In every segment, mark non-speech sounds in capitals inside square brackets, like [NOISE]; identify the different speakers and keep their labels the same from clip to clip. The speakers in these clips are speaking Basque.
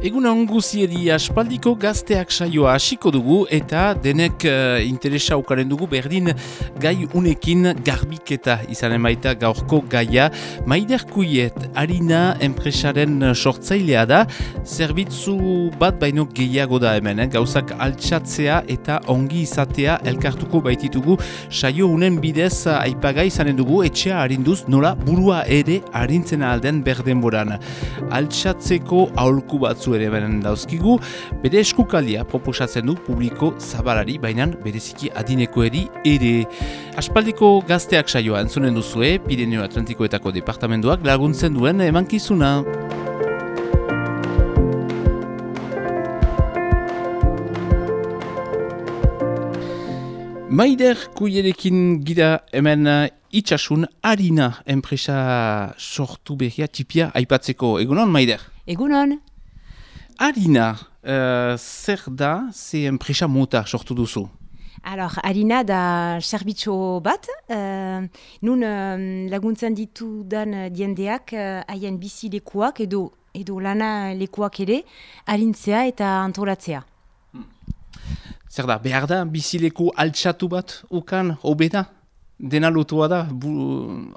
Speaker 1: Egun onguziedi aspaldiko gazteak saioa hasiko dugu eta denek uh, interesa ukaren dugu berdin gai unekin garbiketa izanen baita gaurko gaia. Maider Kuiet, harina enpresaren sortzailea da, zerbitzu bat baino gehiago da hemen, eh? gauzak altxatzea eta ongi izatea elkartuko baititugu saio unen bidez aipagai izanen dugu etxea harinduz nola burua ere harintzena alden berdenboran. Altxatzeko aholku batzu ere beren dauzkigu, bere eskukalia proposatzen du publiko zabalari, baina bereziki adinekoeri ere. Aspaldiko gazteak saioa entzunen duzue, Pirineo Atlantikoetako departamentuak laguntzen duen emankizuna. Maider kuierekin gira hemen itxasun harina enpresa sortu behia tipia aipatzeko. Egunon, Maider?
Speaker 2: Egunon.
Speaker 1: Harina, uh, zer da, ze enpresa mota sortu duzu?
Speaker 2: Alors, harina da zerbitzo bat, uh, nun uh, laguntzen ditu dan diendeak haien uh, bizi lekuak edo, edo lana lekuak ere, harintzea eta antolatzea. Hmm.
Speaker 1: Zer da, behar da bizi leku altxatu bat ukan, obeda? Dena lotua da, bu,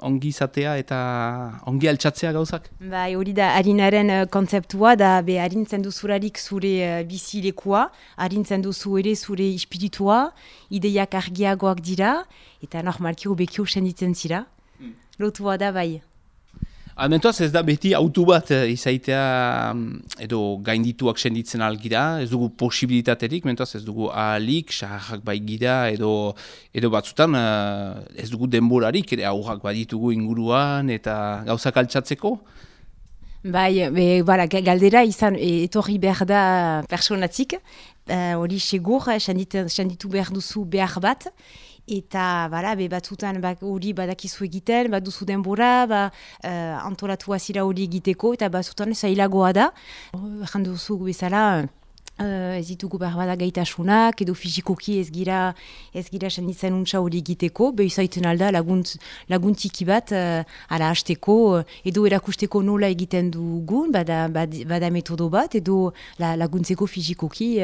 Speaker 1: ongi izatea eta ongi altxatzea gauzak?
Speaker 2: Bai, hori da, harinaren uh, kontzeptua da, be, harintzen duzularik zure uh, bizilekua, harintzen duzu ere zure ispiritua, ideiak argiagoak dira, eta normalki hobekio senditzen zira. Hmm. Lotua da, bai.
Speaker 1: Almentoaz ez da beti autu bat eh, izaitea mm, edo gaindituak senditzen algira, ez dugu posibilitaterik, mentoaz ez dugu ahalik, saharrak bai gira edo, edo batzutan eh, ez dugu denborarik, ere aurrak baditugu inguruan eta gauzak altxatzeko.
Speaker 2: Bai, be, bala, galdera izan etorri behar da personatik, eh, hori uh, segur, senditu behar duzu behar bat, eta bala, be batzutan ba, hori badakizu egiten, bat duzu denbora, ba, uh, antolatu azira hori egiteko, eta batzutan zailagoa da. Erran duzu bezala, uh, ez ditugu behar bada gaitasunak, edo fizikoki ez gira, ez gira senditzen untsa hori egiteko, be izaiten alda lagunt, laguntiki bat, uh, ala hasteko, edo erakusteko nola egiten dugun, bada, bada metodo bat, edo la, laguntzeko fizikoki,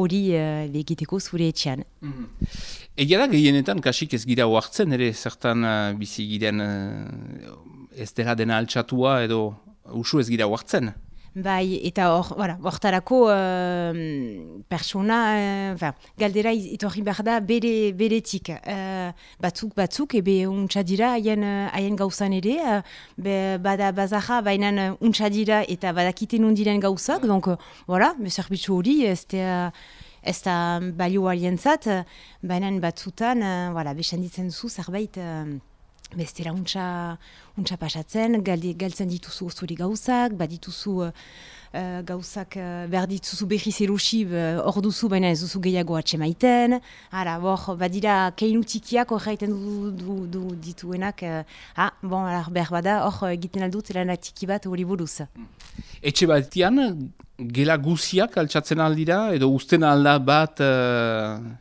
Speaker 2: hori uh, egiteko zure etxean. Mm -hmm.
Speaker 1: Egia da gehienetan kasik ez gira oartzen ere zertan uh, bizi giren uh, ez dela dena altxatua edo usu ez gira oartzen.
Speaker 2: Bai, eta hor, hortarako uh, persona, uh, galdera itorri behar da bere, beretik. Uh, batzuk, batzuk, ebe untsa dira haien, haien gauzan ere, uh, be, bada bazaja, baina untsa dira eta badakiten undiren gauzak, donc, uh, voilà, zerbitzu hori, ez da, ez da balio alien zat, baina batzutan, uh, voilà, besanditzen zu zerbait, uh, bestera untsa, untsa pasatzen, galtzen dituzu zuri gauzak, badituzu uh, uh, gauzak uh, behar dituzu behiz erosi hor duzu, baina ez duzu gehiago atxemaiten. Ara, bor, badira keinutikiak hor gaiten du, du, du, dituenak. Uh, ah, bon, alar, behar bada, hor egiten aldut lanak tiki bat hori buruz.
Speaker 1: Etxe batian, gela guziak altxatzen aldira, edo usten alda bat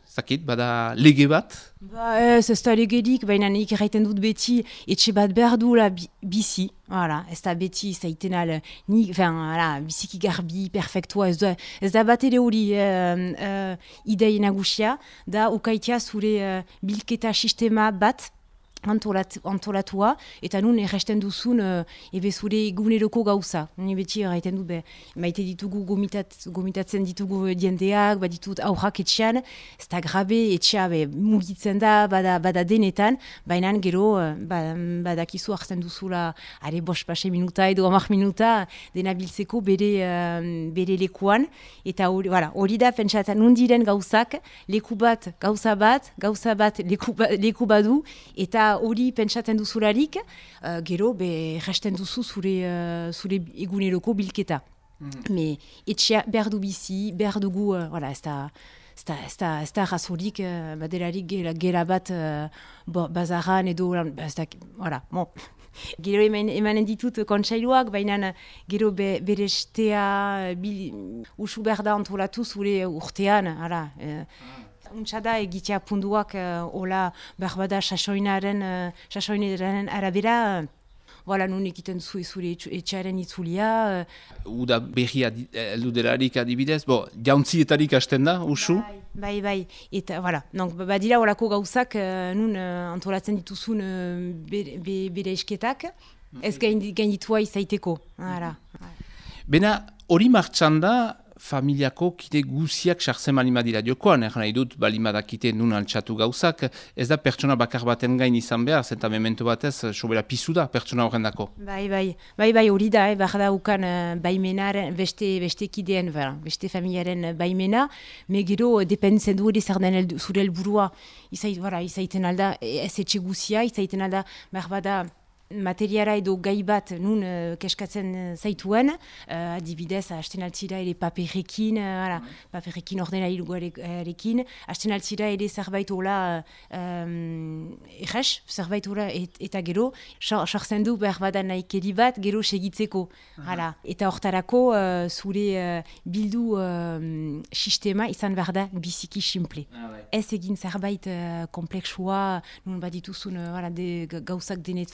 Speaker 1: zakit, bada lege bat?
Speaker 2: Ba ez, ez da legerik, baina nik erraiten dut beti etxe bat behar duela bizi, voilà, ez da beti zaiten al, nik, fin, voilà, biziki garbi, perfektua, ez da, ez da bat ere hori uh, uh, idei nagusia, da ukaitia zure uh, bilketa sistema bat, antolat, antolatua, eta nun erresten duzun uh, ebe zure eguneroko gauza. Ni beti erraiten be, maite ditugu gomitat, gomitatzen ditugu diendeak, baditut aurrak etxean, ez da grabe etxea be, mugitzen da, bada, bada denetan, baina gero uh, badakizu hartzen duzula, are bos pase minuta edo amak minuta, dena biltzeko bere, uh, bere lekuan, eta hori voilà, da pentsatzen nundiren gauzak, leku bat, gauza bat, gauza bat, leku, ba, leku badu, eta hori pentsatzen duzularik, uh, gero be resten duzu zure, uh, zure eguneroko bilketa. Mm. Me etxea behar du bizi, behar dugu, uh, voilà, ez da, ez da, ez da, razorik, uh, badelarik gera, gera bat uh, bazaran edo, ez da, voilà, bon. [LAUGHS] Gero eman, emanen ditut kontsailuak, baina gero be, bere estea, usu behar da antolatu zure urtean, ara, uh, Untxada egitea punduak uh, ola berbada sasoinaren, uh, sasoinaren arabera voilà, nun egiten zu zure etxearen itzulia.
Speaker 1: Uh. Uda berri heldu delarik adibidez, bo, jauntzietarik hasten da, usu?
Speaker 2: Bai, bai, bai. eta, voilà, donc, badira horako gauzak, uh, nun uh, antolatzen dituzun uh, bere, bere esketak, ez gainditua izaiteko, voilà.
Speaker 1: Bena, hori martxan da, familiako kide guziak sartzen balima dira jokoan, er nahi dut balima dakite nun altxatu gauzak, ez da pertsona bakar baten gain izan behar, zenta memento batez, sobera pisu da pertsona horren dako.
Speaker 2: Bai, bai, bai, bai, hori da, eh, behar da ukan uh, baimenar, beste, beste kideen, beste familiaren baimena, megero dependitzen du ere zer den zure helburua, izait, izaiten alda, ez etxe guzia, izaiten alda, behar bada, materiara edo gai bat nun uh, keskatzen uh, zaituen, uh, adibidez, hasten altzira ere paperrekin, uh, paperrekin ordena irugarekin, hasten altzira ere zerbait hola, um, erres, zerbait hola et, eta gero, sartzen du behar badan nahi bat, gero segitzeko. Hala. Eta hortarako, uh, zure bildu uh, sistema izan behar da biziki simple. Ah, bai. Ez egin zerbait uh, kompleksua, nun bat dituzun uh, de, gauzak denet,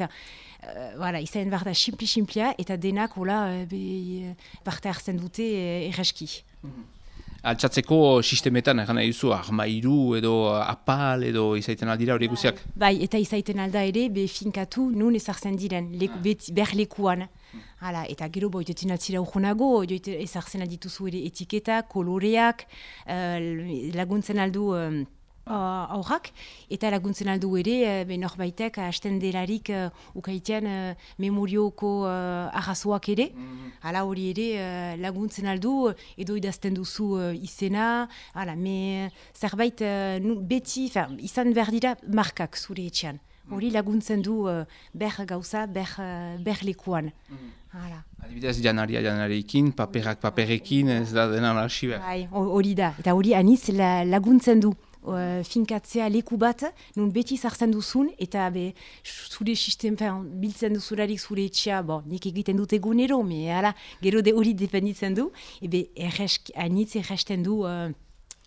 Speaker 2: voilà, izan behar da simpli-simplia eta denak hola be, parte hartzen dute erreski. Mm -hmm.
Speaker 1: Altsatzeko sistemetan, egan nahi duzu, armairu edo apal edo izaiten aldira hori guziak?
Speaker 2: Bai, eta izaiten alda ere, be finkatu nun ezartzen diren, leku, ah. bet, ber lekuan. Hala, eta gero bo, itetzen altzira urgunago, ezartzen aldituzu ere etiketa, koloreak, uh, laguntzen aldu... Um, aurrak, eta laguntzen aldu ere, uh, be norbaitek hasten delarik uh, ukaitean uh, memorioko uh, arrazoak ere, mm hala hori ere uh, laguntzen aldu, edo idazten duzu uh, izena, hala, me zerbait uh, nu, beti, izan behar dira markak zure etxean. Hori laguntzen du uh, ber gauza, ber, uh, ber lekuan. Mm
Speaker 1: Hala. Adibidez, janaria janarekin, paperak paperekin, ez da dena marxi
Speaker 2: bai, Hori da, eta hori aniz laguntzen du uh, finkatzea leku bat, nun beti zartzen duzun, eta be, zure sistem, biltzen duzularik zure etxea, bo, nik egiten dut egunero, me, ala, gero de hori dependitzen du, ebe, erresk, anitz erresten du, uh,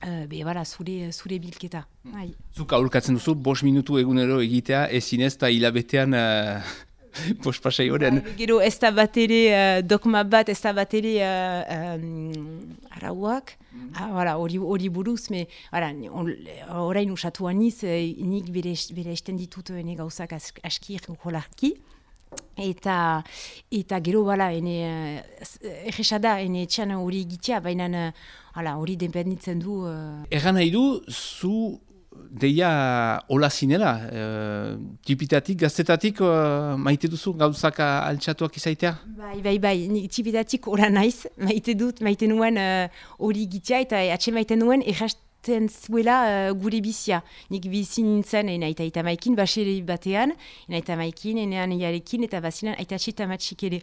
Speaker 2: uh, be, bala, zure, zure bilketa.
Speaker 1: Mm. Zuk aurkatzen duzu, bos minutu egunero egitea, ezinez eta hilabetean... Uh... Bost pasai horren.
Speaker 2: Ba, gero ez da bat ere, uh, dogma bat, ez da bat ere uh, um, arauak. Mm. Ah, hori buruz, me, orain usatu aniz, eh, nik bere, bere esten ditut ene gauzak aski jolarki. Eta, eta gero bala, ene, egesa ene txan hori egitea, baina hori dependitzen du. Uh...
Speaker 1: Egan nahi du, zu deia hola zinela, e, tipitatik, gaztetatik e, maite duzu gauzak altxatuak izaitea?
Speaker 2: Bai, bai, bai, tipitatik hola naiz, maite dut, maite nuen hori uh, gitea eta atxe maite nuen errasten zuela uh, gure bizia. Nik bizi nintzen, ena eta maikin, basere batean, ena eta maikin, enean iarekin, eta bazinan aitatxe eta matxik ere.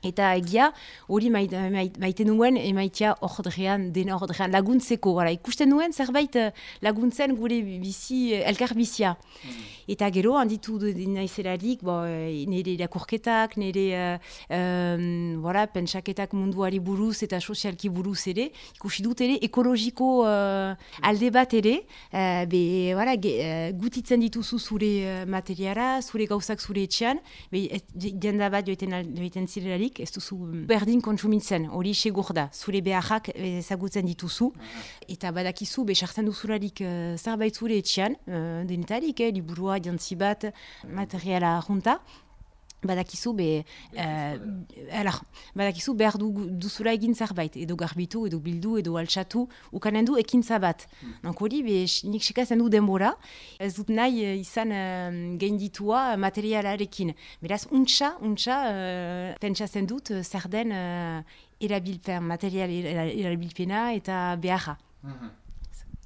Speaker 2: Eta egia, hori maite nuen, emaitia ordrean, den ordrean, laguntzeko. Bara, ikusten nuen, zerbait eh, laguntzen gure bizi, eh, elkar bizia. Mm. Eta gero, handitu naizelarik, eh, nire irakurketak, nire um, voilà, pentsaketak munduari buruz eta sozialki buruz ere, ikusi dut ere, ekologiko alde bat ere, uh, be, voilà, gutitzen dituzu zure materiara, zure gauzak zure etxean, be, jenda bat joiten, joiten zirelarik, ez duzu berdin kontsumitzen, hori segur da, zure beharrak ezagutzen dituzu, eta badakizu, besartzen duzularik uh, zerbait zure etxean, uh, denetarik, eh, liburua, jantzi bat, materiala junta, badakizu be uh, badakizu behar du, duzula egin zerbait edo garbitu edo bildu edo altsatu ukanen du ekintza bat. Mm. hori be nik sekazen du denbora. Ez dut nahi uh, izan uh, gainditua materialarekin. Beraz untxa untxa uh, pentsatzen dut zer den uh, erabilpen material erabilpena eta beharra. Mm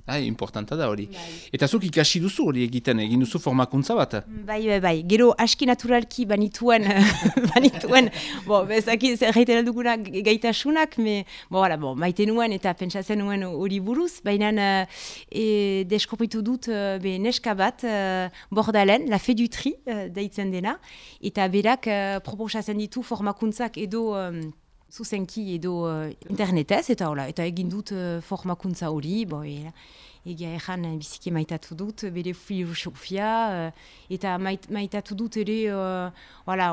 Speaker 1: Ah, importanta da hori. Bai. Eta zuk ikasi duzu hori egiten, egin duzu formakuntza bat?
Speaker 2: Bai, bai, bai. Gero aski naturalki banituen, [LAUGHS] banituen, bo, bezaki zerreiten alduguna gaitasunak, me, bo, wala, bo, maite nuen eta pentsatzen nuen hori buruz, baina e, deskopitu dut e, be, neska bat, e, bordalen, la fedutri, e, deitzen dena, eta berak e, proposatzen ditu formakuntzak edo... E, zuzenki edo uh, internetez, eta hola, eta egin dut uh, formakuntza hori, bo, e, egia erran uh, biziki maitatu dut, bere filosofia, uh, eta mait, maitatu dut ere, uh, voilà,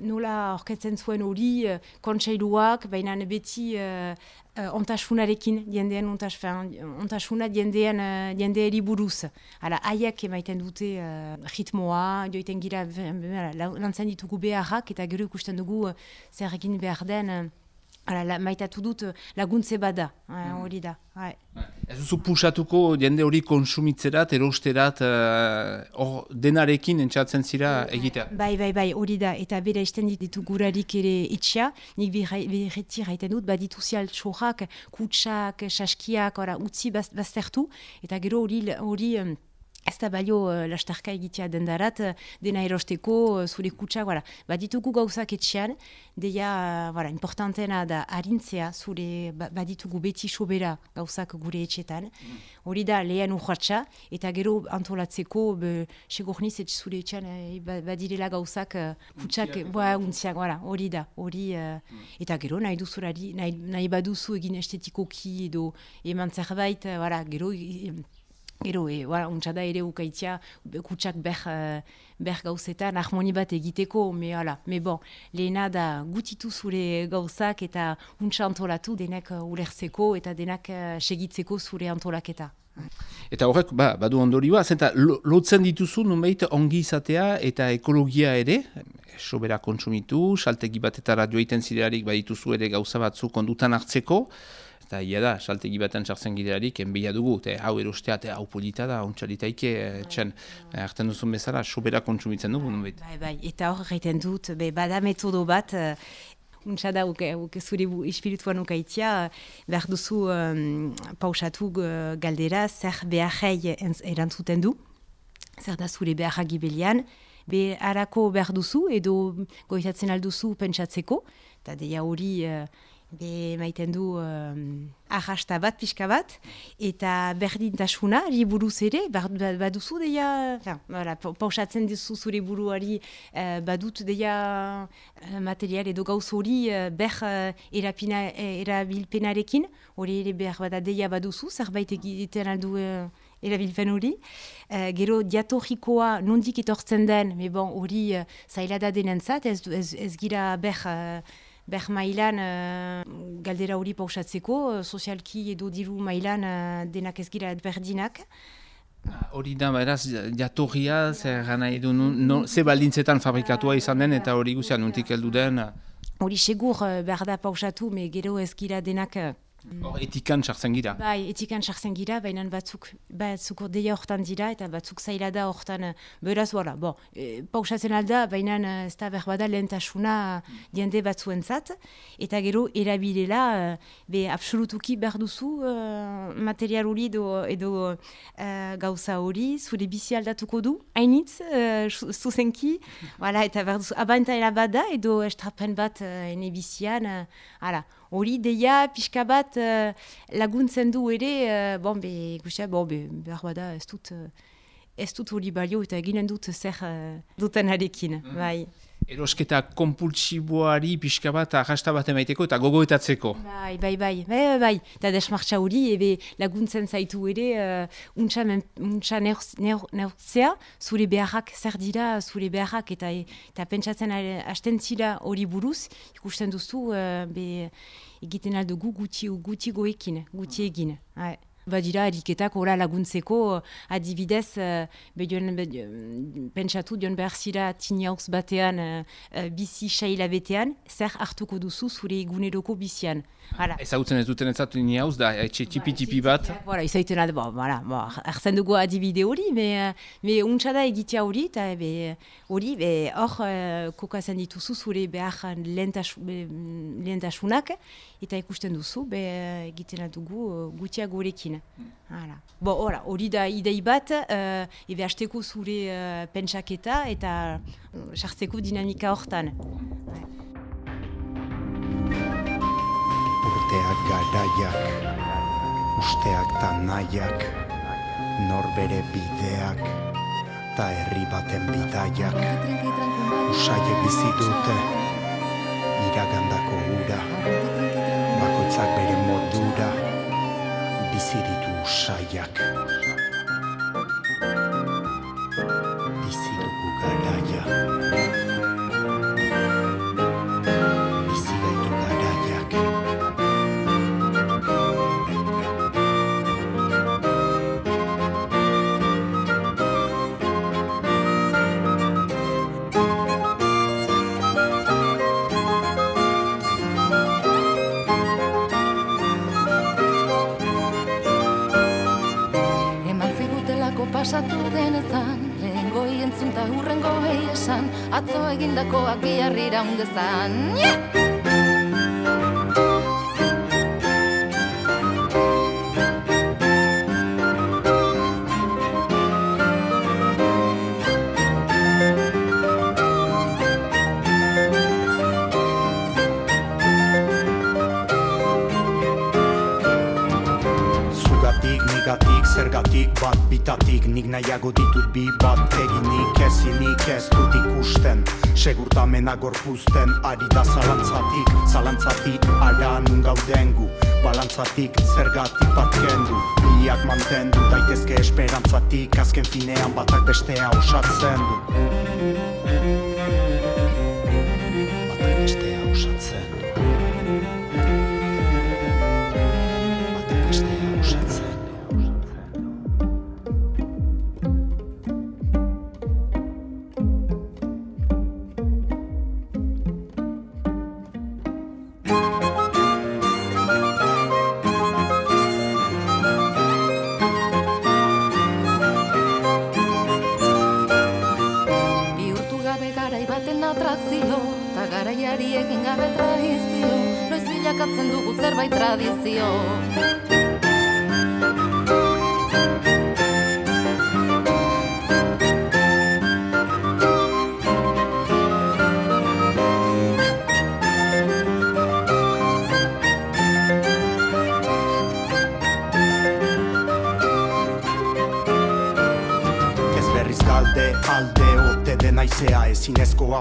Speaker 2: nola orketzen zuen hori, uh, kontseiluak, baina beti uh, uh, ontasunarekin, jendean ontasuna jendean uh, jendeari buruz. Hala, haiek emaiten dute uh, ritmoa, joiten gira, lantzen ditugu beharrak, eta gero ikusten dugu uh, zer egin behar den, Hala, la, maitatu dut laguntze bada, mm. hori da. Hai.
Speaker 1: Ez duzu pusatuko jende hori konsumitzerat, erosterat, hor denarekin entzatzen zira egitea?
Speaker 2: Bai, bai, bai, hori da. Eta bera esten ditu gurarik ere itxia, nik berreti raiten dut, baditu zial txorrak, kutsak, saskiak, utzi baztertu, eta gero hori... Ez da balio uh, lastarka egitea dendarat, uh, dena erosteko, uh, zure kutsa, voilà. Ba ditugu gauzak etxean, deia, voilà, importantena da harintzea, zure, ba, ditugu beti sobera gauzak gure etxetan. Mm. Hori da, lehen urratxa, eta gero antolatzeko, be, segorniz etx zure etxean, eh, badirela gauzak, uh, kutsak, ba, untziak, voilà, hori da, hori, uh, mm. eta gero nahi duzurari, nahi, nahi baduzu egin estetikoki edo eman zerbait, voilà, gero, Gero, e, wala, da ere ukaitzia, kutsak ber, uh, ber gauzetan, harmoni bat egiteko, me, ala, me bon, lehena da gutitu zure gauzak eta untsa antolatu denak uh, ulertzeko eta denak uh, segitzeko zure antolaketa.
Speaker 1: Eta horrek, ba, badu ondorioa, zenta, lotzen dituzu, nunbait, ongi izatea eta ekologia ere, sobera kontsumitu, saltegi batetara joiten zidearik badituzu ere gauza batzu kondutan hartzeko, Eta ia da, saltegi baten sartzen gidearik, enbeia dugu, eta hau erostea, eta hau polita da, ontsalitaike, eh, txen, eh, hartzen duzun bezala, sobera kontsumitzen dugu,
Speaker 2: bai, bai, bai, eta hor gaiten dut, be, bada metodo bat, uh, untsa da, uke, uke zure espirituan ukaitia, behar duzu um, pausatu uh, galdera, zer beharrei erantzuten du, zer da zure beharra gibelian, be harako behar duzu, edo goitatzen alduzu pentsatzeko, eta deia hori... Be maiten du um, arrasta bat, pixka bat, eta berdintasuna, buruz ere, baduzu deia, voilà, pausatzen duzu zure buruari, uh, badut deia uh, material edo gauz hori uh, ber uh, erapina, erabilpenarekin, hori ere behar bada deia baduzu, zerbait egiten aldu uh, erabilpen hori. Uh, gero diatorikoa nondik etortzen den, me bon hori uh, zailada denentzat, ez, ez, ez gira ber... Uh, ber mailan uh, galdera hori pausatzeko, uh, sozialki edo diru mailan uh, denak ez gira berdinak.
Speaker 1: Hori da, beraz, jatorria, zer gana edo, no, ze baldintzetan fabrikatua izan den, eta hori guzian, nuntik heldu den?
Speaker 2: Hori segur, behar da pausatu, me gero ez gira denak
Speaker 1: Hor, etikan sartzen gira.
Speaker 2: Bai, etikan sartzen gira, baina batzuk, batzuk ordeia hortan dira, eta batzuk zaila da hortan, eh, beraz, wala, bo, e, pausatzen alda, baina eh, ez da behar bada lehentasuna diende batzuen zat, eta gero, erabilela, be, absolutuki behar duzu uh, material hori edo, edo uh, gauza hori, zure bizi aldatuko du, hainitz, uh, zuzenki, wala, eta behar duzu, abantaila bada, edo estrapen bat uh, ene bizian, uh, hori deia pixka bat uh, laguntzen du ere, uh, bon, be, guztia, bon, be, behar bada, ez dut, uh, ez dut hori balio eta eginen dut zer uh, duten arekin, mm. bai
Speaker 1: erosketa kompultsiboari pixka bat arrasta bat emaiteko eta gogoetatzeko.
Speaker 2: Bai, bai, bai, bai, bai, bai. eta desmartza hori, ebe laguntzen zaitu ere, uh, untsa, untsa neurtzea, zure beharrak zer dira, zure beharrak, eta, eta pentsatzen hasten zira hori buruz, ikusten duzu, uh, be, egiten aldugu guti, guti goekin, guti egin. Bai. Badira, eriketak ora laguntzeko adibidez, uh, pentsatu dion behar zira tiniauz batean uh, bizi saila betean, zer hartuko duzu zure eguneroko bizian.
Speaker 1: Ez hau ez duten ez zatu tiniauz, da etxe tipi-tipi bat?
Speaker 2: Bora, izaiten ad, bo, bora, bo, hartzen dugu adibide hori, me, me untxada egitea hori, eta hori, hor uh, kokazen dituzu zure behar lehentasunak, eta ikusten duzu, be egiten dugu uh, gutia gorekin. Hala. Bo, ora, hori da idei bat, uh, ebe hasteko zure uh, pentsaketa eta uh, sartzeko dinamika hortan.
Speaker 3: Urteak garaiak, usteak ta nahiak, norbere bideak, ta herri baten bidaiak. Usaiek bizi dute, iragandako ura, usaiak
Speaker 4: bihar iraundezan yeah!
Speaker 3: Zugatik, nigatik, zergatik, bat bitatik Nik nahiago ditut bi bat Segurtamena gorpuzten Ari da zalantzatik, zalantzatik Ara nun gauden gu. Balantzatik, zergatik bat kendu Biak mantendu, daitezke esperantzatik Azken finean batak bestea osatzen du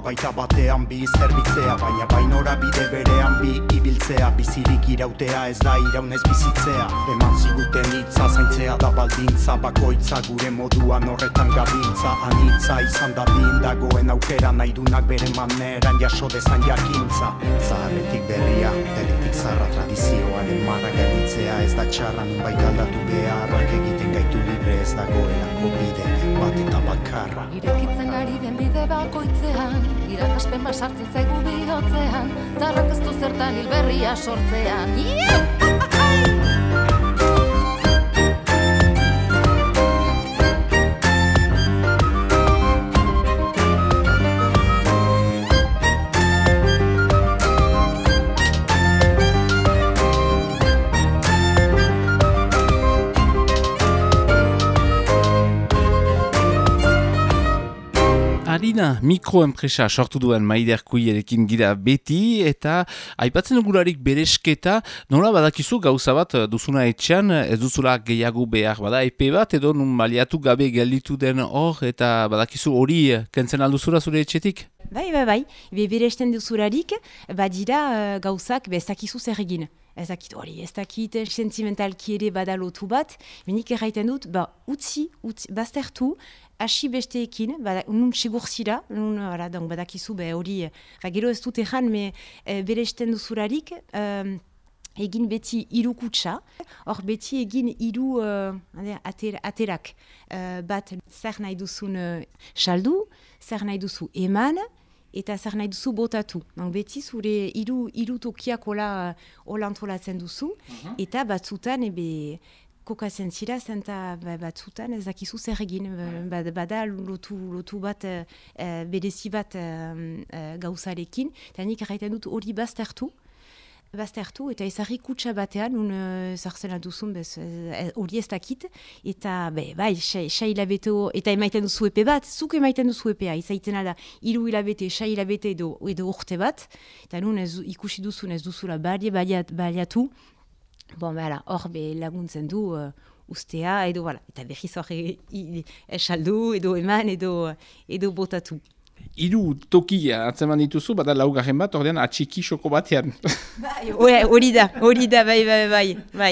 Speaker 3: baita batean bi zerbitzea Baina bainora bide bi ibiltzea Bizirik irautea ez da iraunez bizitzea. Eman ziguten hitza zaintzea da baldintza Bakoitza gure moduan horretan gabiltza. Anitza izan da dagoen aukera Nahidunak bere maneran jaso dezan jakintza. Zaharretik berria, berritik zarra tradizioaren marra gainitzea Ez da txarra nun baita aldatu beharrak egiten gaitu libre ez dagoelako bide bat eta bakarra.
Speaker 4: Irekitzen ari den bide bakoitzean Irakaspen basartzen zaigu bihotzean Zarrak zertan hilberria sortzean yeah!
Speaker 1: Harina mikroenpresa sortu duen maider kuierekin gira beti eta aipatzen dugularik beresketa nola badakizu gauza bat duzuna etxean ez duzula gehiago behar bada epe bat edo nun baliatu gabe gelditu den hor eta badakizu hori kentzen alduzura zure etxetik?
Speaker 2: Bai, bai, bai, be beresten duzularik, badira gauzak be ez dakizu zer egin. Ez dakit hori, ez dakit eh, sentimentalki ere bada lotu bat, benik erraiten dut, ba, utzi, utzi, baztertu, hasi besteekin, bada, nun segurzira, nun, voilà, donc badakizu, be hori, ba, gero ez dut ejan, me eh, beresten duzularik, um, egin beti hiru kutsa, hor beti egin hiru uh, ater, aterak. Uh, bat zer nahi duzun uh, saldu, zer nahi duzu eman, eta zer nahi duzu botatu. Donc, beti zure hiru hiru tokiak hola, uh, hola antolatzen duzu, eta batzutan ebe kokatzen zira, zenta ba, batzutan ez dakizu zer egin, Ba- bada lotu, lotu bat, uh, berezi bat uh, gauzarekin, eta nik erraiten dut hori baztertu, baztertu eta ezarri kutsa batean, un zartzen duzun bez, hori ez dakit, eta be, bai, sei hilabete eta emaiten duzu epe bat, zuk emaiten duzu epea, izaiten da, hiru hilabete, sei hilabete edo, edo urte bat, eta nun ez, ikusi duzun ez duzula baliat, baliatu, bon, bera, hor be laguntzen du, uh, ustea, edo, voilà, eta berriz hor e- i- esaldu, edo eman, edo, edo botatu.
Speaker 1: Iru toki atzeman dituzu, bada laugarren bat, ordean atxiki xoko batean.
Speaker 2: Bai, [LAUGHS] hori da, hori da, bai, bai, bai, bai.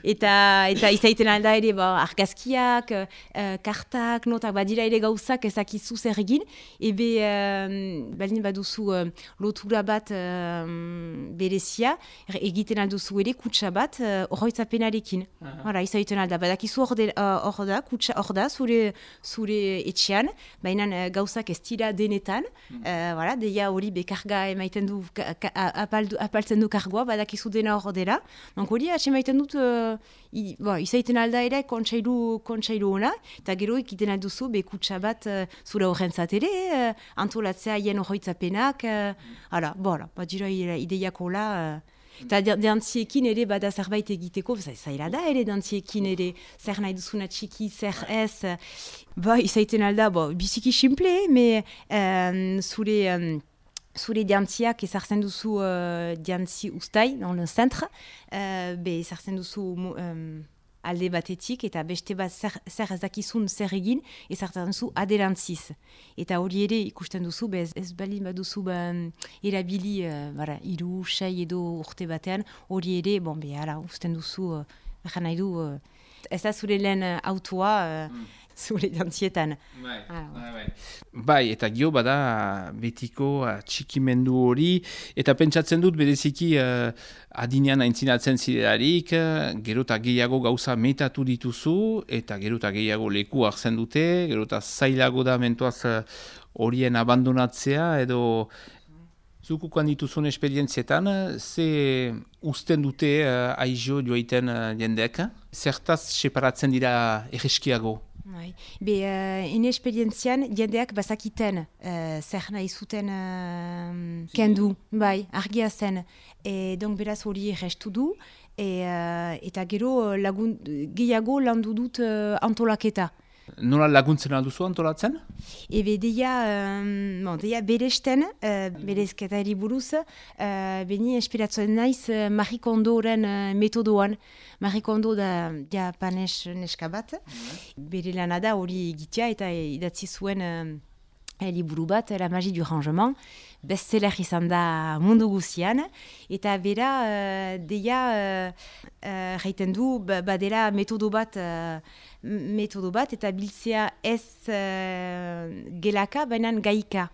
Speaker 2: Eta, eta izaiten alda ere, ba, argazkiak, uh, kartak, notak, badira ere gauzak ezakizu zer egin, ebe, uh, baldin baduzu uh, lotura bat uh, berezia, egiten alduzu ere kutsa bat horroitzapenarekin. Uh -huh. Hora, izaiten alda, badakizu hor da, kutsa hor da, zure, zure etxean, baina uh, gauzak ez tira denetan, mm. uh, voilà, deia hori bekarga emaiten du, apaltzen du kargoa, badakizu dena hor dela. Donc hori, atxe maiten dut, uh, izaiten alda ere kontsailu, kontsailu ona, eta gero ikiten alduzu, bekutsa bat uh, zure horren zatere, uh, antolatzea hien horroitzapenak, uh, hala, bora, bat dira ideiak hola, uh, Eta dantziekin ere bada zerbait egiteko, zaila da ere dantziekin ere zer nahi duzuna txiki, zer ez. Ba, izaiten alda, bo, biziki simple, me um, zure... Um, zure diantziak ezartzen duzu uh, diantzi ustai, dans le centre, uh, be ezartzen duzu um, alde batetik, eta beste bat zer, zer ez dakizun zer egin, ezartzen duzu adelantziz. Eta hori ere ikusten duzu, be ez, balin bat duzu ba, erabili, uh, bara, iru, sei edo urte batean, hori ere, bon, be, ara, usten duzu, uh, nahi du, uh, ez da zure lehen autoa, uh, [LAUGHS] zure jantzietan.
Speaker 1: Bai, bai, bai. bai, eta gio bada betiko txikimendu hori, eta pentsatzen dut bereziki uh, adinean aintzinatzen ziderarik, uh, gero eta gehiago gauza metatu dituzu, eta gero eta gehiago leku hartzen dute, gero eta zailago da mentuaz uh, horien abandonatzea, edo Zukukoan dituzun esperientzietan, ze usten dute uh, aizo joaiten uh, jendeak? Zertaz separatzen dira egeskiago?
Speaker 2: Bai. Be, uh, in esperientzian, jendeak bazakiten uh, zer nahi zuten uh, kendu, bai, argia zen. E, donk beraz hori restu du, e, uh, eta gero lagun, gehiago landu dut uh, antolaketa.
Speaker 1: Nola laguntzen alduzu antolatzen?
Speaker 2: Ebe deia, um, bon, deia beresten, uh, berezketari buruz, uh, beni espiratzen naiz uh, Marikondoren uh, metodoan. Marikondo da japanes neska bat, mm. bere lana da hori egitea eta idatzi zuen uh, liburu bat, La magie du rangement, bestseller izan da mundu guzian, eta bera uh, deia uh, uh, du badela metodo bat uh, metodo bat eta biltzea ez uh, gelaka baina gaika.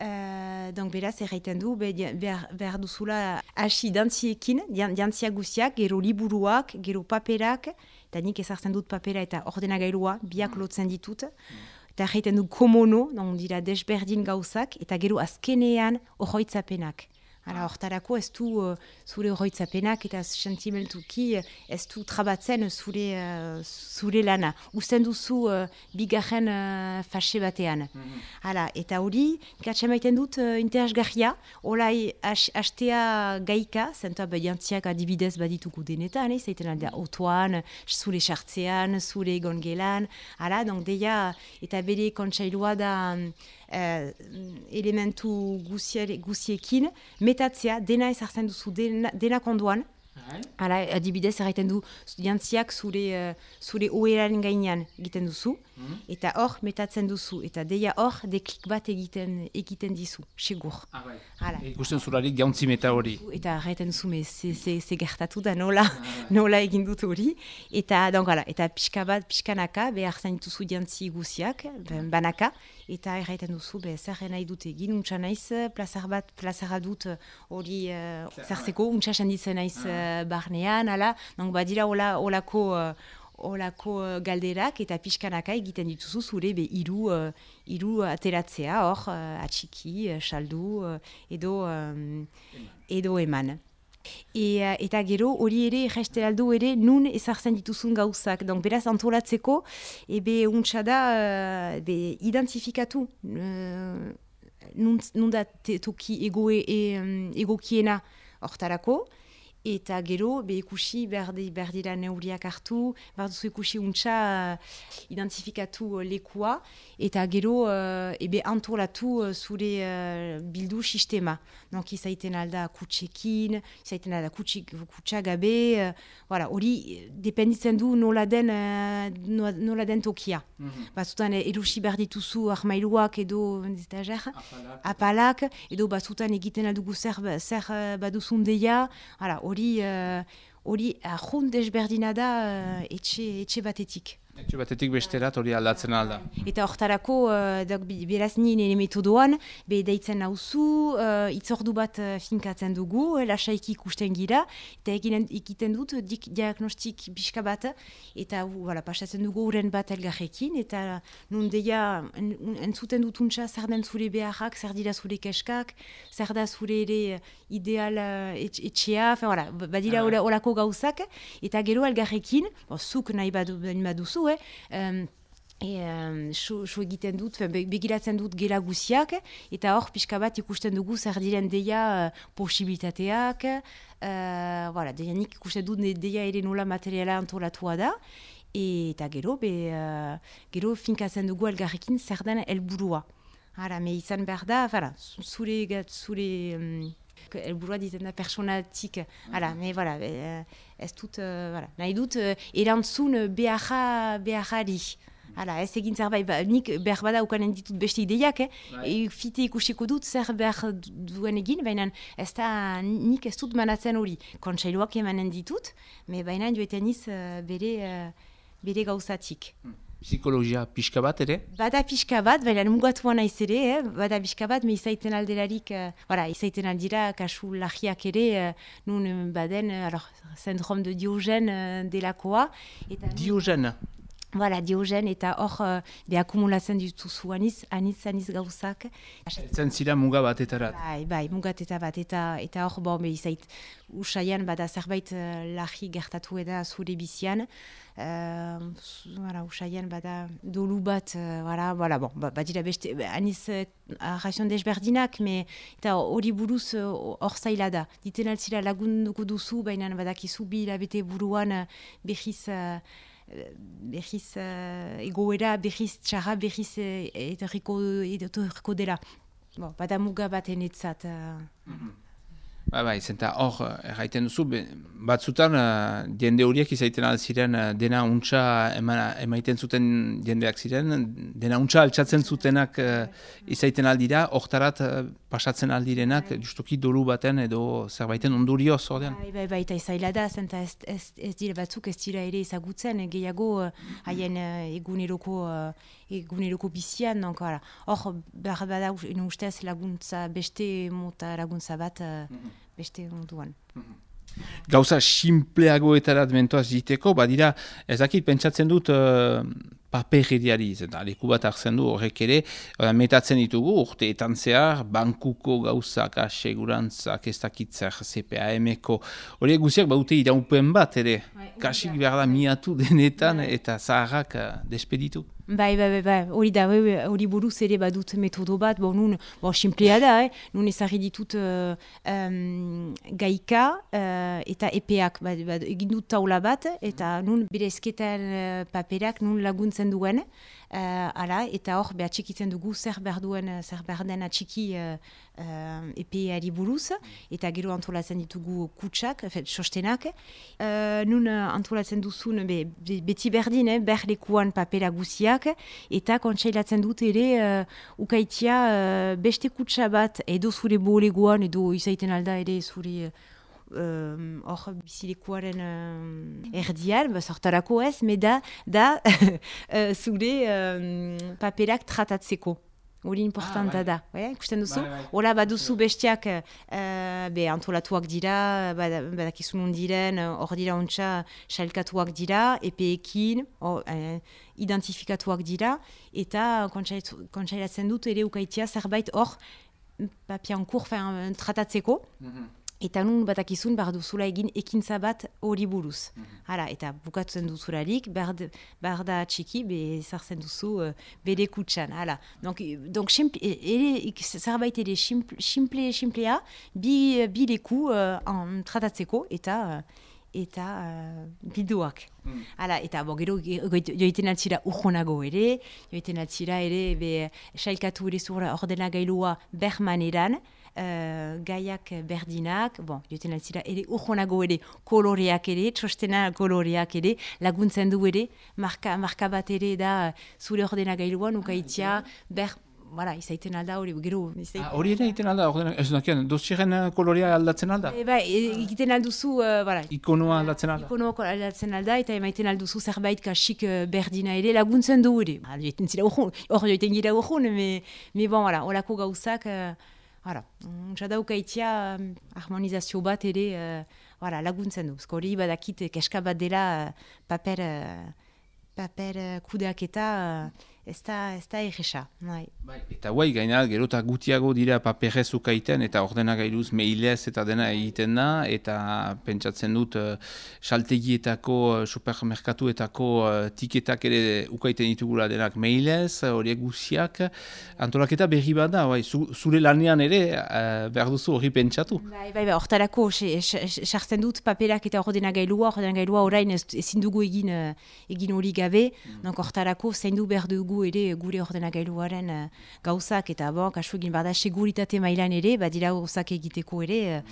Speaker 2: Uh, donc beraz erraiten du behar, behar duzula hasi dantziekin, dantzia guziak, gero liburuak, gero paperak, eta nik ezartzen dut papera eta ordenagailua, biak lotzen ditut. Mm. Eta erraiten du komono, dira desberdin gauzak, eta gero azkenean ohoitzapenak. Hala, hortarako ez du uh, zure horroitzapenak eta sentimentuki ez du trabatzen zure, uh, zure lana. Usten duzu uh, bigarren uh, fase batean. Mhm. Hala, eta hori, katxe maiten dut uh, interesgarria, holai hastea gaika, zentua badiantziak adibidez badituko denetan, eh, zaiten aldea otoan, zure sartzean, zure gongelan, hala, donk deia, eta bere kontsailua da uh, elementu guziekin, metatzea, dena ezartzen duzu, dena, dena konduan, Hala, adibidez, erraiten du, jantziak zure, uh, zure oeran gainean egiten duzu, mhm. eta hor, metatzen duzu, eta deia hor, deklik bat egiten, egiten dizu, segur.
Speaker 1: Ah, bai. Ikusten zurarik jauntzi meta hori.
Speaker 2: Eta erraiten duzu, me, ze, ze, ze gertatu da nola, ah, [LAUGHS] nola egin dut hori. Eta, donc, hala, eta pixka bat, pixkanaka, behar zain duzu jantzi guziak, banaka, eta erraiten duzu, be, zer nahi dut egin, untsa naiz, plazar bat, plazara dut hori uh, zerzeko, untsa senditzen naiz, ah barnean, ala, donc badira hola, holako uh, olako uh, galderak eta pixkanaka egiten dituzu zure be hiru uh, hiru ateratzea hor uh, atxiki, saldu edo um, edo eman. E, eta gero hori ere aldu ere nun ezartzen dituzun gauzak. Donc, beraz antolatzeko ebe untsa da be, identifikatu uh, nun, nun da toki ego, e, um, egokiena hortarako eta gero, be ikusi berdi, berdira neuriak hartu, behar duzu ikusi untxa uh, identifikatu uh, lekua, eta gero, uh, ebe antolatu uh, zure uh, bildu sistema. Donc, izaiten alda kutsekin, izaiten alda kutsagabe, uh, voilà, hori dependitzen du nola den, uh, nola den tokia. Mm -hmm. Batzutan, erusi berdituzu armailuak edo, apalak. apalak, edo batzutan egiten aldugu zer, zer baduzun deia, hori uh, hori ahun desberdina da uh, etxe, etxe batetik.
Speaker 1: Etxe batetik besterat hori aldatzen alda.
Speaker 2: Eta hortarako, uh, beraz nire metodoan, be deitzen nauzu, uh, itzordu bat uh, finkatzen dugu, uh, lasaiki ikusten gira, eta egiten, egiten dut dik diagnostik biska bat, eta voilà, pasatzen dugu uren bat elgarrekin, eta nun deia entzuten dut untsa zer den zure beharrak, zer dira zure keskak, zer da zure ere ideal uh, etxea, voilà, badira ah. horako gauzak, eta gero elgarrekin, zuk nahi baduzu, eh? E, so, so egiten dut, begiratzen dut gela guziak, eta hor pixka bat ikusten dugu zer diren deia uh, posibilitateak, uh, voilà, deia nik ikusten dut deia ere nola materiala antolatua da, eta gero, be, uh, gero finkatzen dugu elgarrekin zer den helburua. Hala, me izan behar da, voilà, zure, zure um, elburua ditzen da personatik, hala, me, voilà, ez dut, voilà, nahi dut, uh, erantzun beharra, beharrari. Hala, ez egin zerbait, ba, nik behar bada ukanen ditut beste ideiak, eh? Bai. E, fite ikusiko dut zer behar duen egin, baina ez da nik ez dut manatzen hori. Kontsailoak emanen ditut, me baina joetan iz uh, bere, uh, bere gauzatik.
Speaker 1: Hmm. Psikologia pixka bat ere?
Speaker 2: Bada pixka bat, baina mugatu naiz ere, eh? bada pixka bat, me izaiten alderarik, uh, izaiten aldira kasu lahiak ere, uh, nun baden, uh, alors, syndrome de Diogen uh, delakoa.
Speaker 1: Diogen?
Speaker 2: Voilà, diogen eta hor uh, be akumulatzen dituzu aniz, aniz, aniz gauzak.
Speaker 1: Etzen zira muga batetarat.
Speaker 2: Bai, bai, mugateta bat eta eta hor bon, be izait usaian bada zerbait uh, lahi gertatu eda zure bizian. Uh, voilà, usaian bada dolu bat, uh, voilà, voilà, bon, ba, badira beste, aniz uh, arrazion desberdinak, me, eta hori buruz hor uh, zaila da. Diten altzira lagunduko duzu, baina badakizu bi labete buruan uh, behiz... Uh, behiz uh, egoera, behiz txarra, behiz etorriko dela. Bon, bada muga bat enetzat. Uh. Mm
Speaker 1: Ba, bai, zenta hor, erraiten duzu, batzutan, uh, jende horiek izaiten ziren uh, dena untxa emaiten zuten jendeak ziren, dena untxa altxatzen zutenak uh, izaiten aldira, hortarat uh, pasatzen aldirenak, bai. justuki dolu baten edo zerbaiten ondurioz, ordean.
Speaker 2: Bai, bai, bai, eta izaila da, zenta ez, ez, ez dire batzuk ez dira ere ezagutzen, gehiago haien uh, eguneroko, uh, eguneroko bizian, hor, behar bada, ustez laguntza, beste mota laguntza bat, mhm beste munduan.
Speaker 1: Gauza simpleagoetarat mentoaz diteko, badira, ezakit pentsatzen dut uh, paperediari, zenta, leku bat hartzen du horrek ere, uh, metatzen ditugu, urte etan zehar, bankuko gauzak, asegurantzak, ez dakitzer, CPAM-eko, hori guziak baute iraupen bat ere, bai, kasik behar da miatu denetan bai. eta zaharrak uh, despeditu.
Speaker 2: Bai, bai, bai, bai, hori da, bai, bai, hori buruz ere badut metodo bat, bon, nun, bon, simplea da, eh? nun ezarri ditut uh, um, gaika uh, eta epeak, ba, ba, egin dut taula bat, eta nun bere esketan uh, paperak nun laguntzen duen, uh, ala, eta hor behar txikitzen dugu zer behar duen, zer behar den atxiki uh, uh, epeari buruz, eta gero antolatzen ditugu kutsak, fet, sostenak. Uh, nun antolatzen duzun, be, be, beti berdin, eh, berlekuan papera guziak, eta kontsailatzen dut ere uh, ukaitia uh, beste kutsa bat edo zure boleguan, edo izaiten alda ere zure hor uh, bizilekuaren uh, erdian, bazortarako ez, me da, da [LAUGHS] uh, zure um, paperak tratatzeko. Hori importanta ah, da, eh? ikusten duzu? Hora baduzu bestiak uh, be antolatuak dira, badakizun diren, hor dira ontsa sailkatuak dira, epeekin, oh, uh, identifikatuak dira, eta kontsailatzen dut ere ukaitia zerbait hor papian kur tratatzeko. Mm -hmm Eta nun batakizun behar duzula egin ekintza bat hori buruz. Hala, eta bukatzen duzularik, behar, de- behar da txiki, be zartzen duzu uh, bere kutsan. Hala, donc, donc simple, e- ere, zerbait ere simple, simple, simplea, bi, bi leku uh, en, tratatzeko eta uh, eta uh, biduak. Hala, eta bo, gero joiten altzira urgonago ere, joiten altzira ere, be, sailkatu ere zura ordenagailua bermaneran, uh, gaiak berdinak, bon, joiten altzira ere urgonago ere, koloreak ere, txostena koloreak ere, laguntzen du ere, marka, marka bat ere da zure ordenagailuan, ukaitzia, ber, voilà, izaiten alda hori, gero, izaiten,
Speaker 1: Ah, Hori ere egiten alda, ordena, ez dakien, dosiren eh, kolorea aldatzen alda?
Speaker 2: E, bai, e, egiten alduzu, uh, voilà,
Speaker 1: Ikonoa aldatzen alda?
Speaker 2: Ikonoak aldatzen alda eta emaiten alduzu zerbait kasik berdina ere laguntzen du. Ba, zira urjun, hor joiten gira urjun, me, me bon, voilà, olako gauzak, uh, voilà, untsa daukaitia um, harmonizazio bat ere uh, voilà, laguntzen du. Zko hori badakit eh, keska bat dela uh, paper, uh, paper uh, kudeaketa uh, ez da, ez da egisa. Bai.
Speaker 1: Bai, eta guai gaina, gero eta gutiago dira paperez ukaiten, eta ordenagailuz mailez eta dena egiten da, eta pentsatzen dut uh, saltegietako, uh, supermerkatuetako uh, tiketak ere ukaiten ditugula denak mailez, horiek guziak, antolaketa berri bat da, bai, zu, zure lanean ere uh, behar duzu hori pentsatu.
Speaker 2: Bai, bai, bai, hortarako sartzen dut paperak eta ordenagailua, ordenagailua orain ez, ezin dugu egin, egin hori gabe, donc hortarako zaindu behar dugu ere gure ordenagailuaren eh, gauzak eta bon, kasu egin bada seguritate mailan ere, badira gauzak egiteko ere, eh,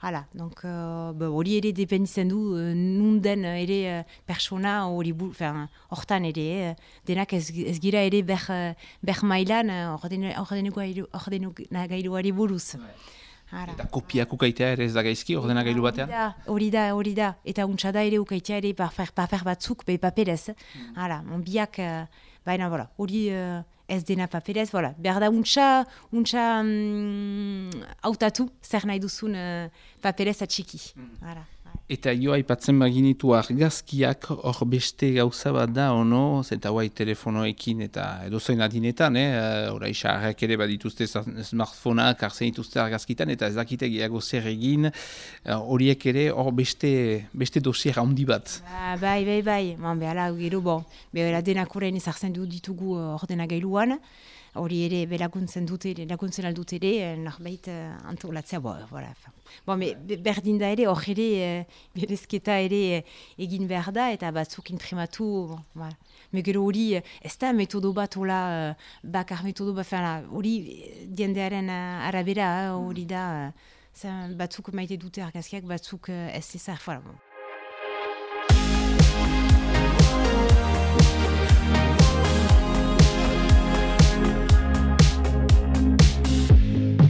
Speaker 2: Hala, donc uh, ba, hori ere dependitzen du uh, nunden ere uh, persona hori bu- enfin, hortan ere, eh, denak ez, ez gira ere ber, uh, ber mailan uh, ordena- ordenagailu- ordenagailuari buruz. Hala.
Speaker 1: Eta kopiak ukaitea ere ez da gaizki ordenagailu batean?
Speaker 2: Hori da, hori da, hori. Eta untsa da ere ukaitea ere paper, paper batzuk, be paperez. Hala, mm. biak, uh, baina, voilà, hori uh, ez dena paperez, voilà. Behar da untsa, untsa mm, hautatu, zer nahi duzun uh, paperez atxiki. Hala.
Speaker 1: Eta jo aipatzen baginitu argazkiak hor beste gauza bat da, ono, zenta guai telefonoekin eta edozein adinetan, eh? Hora isarrak ere badituzte smartphoneak hartzen dituzte argazkitan, eta ez dakite gehiago zer egin, eh, horiek ere hor beste, beste dosier handi bat.
Speaker 2: Ba, bai, bai, bai, man behala, gero, bon, behar denak orain ezartzen du ditugu uh, ordenagailuan, hori ere belaguntzen dute, laguntzen aldut ere, eh, norbait uh, antolatzea, bo, fa. Bon, me, be- berdin da ere, hor ere, uh, berezketa ere egin behar da, eta batzuk imprimatu, voilà. Me gero hori, ez da metodo bat, hola, uh, bakar metodo bat, hori diendearen uh, arabera, hori da, uh, batzuk maite dute argazkiak, batzuk uh, ez ezar, voilà, bon.